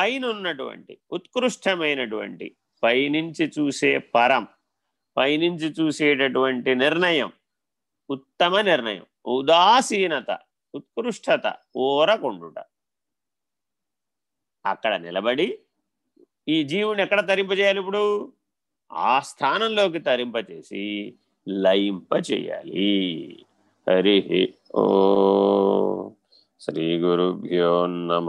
పైన ఉన్నటువంటి ఉత్కృష్టమైనటువంటి పైనుంచి చూసే పరం పైనుంచి చూసేటటువంటి నిర్ణయం ఉత్తమ నిర్ణయం ఉదాసీనత ఉత్కృష్టత ఊరకుండుట. అక్కడ నిలబడి ఈ జీవుని ఎక్కడ తరింపజేయాలి ఇప్పుడు? ఆ స్థానంలోకి తరింపచేసి లయింప చేయాలి హరి ఓ. శ్రీ గురుభ్యో నమ.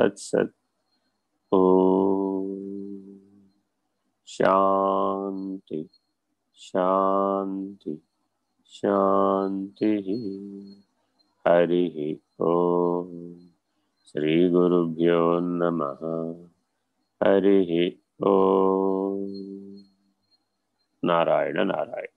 తత్సత్ శాంతి శాంతి శాంతి హరి ఓం శ్రీ గురుభ్యో నమ హరి ఓం నారాయణ నారాయణ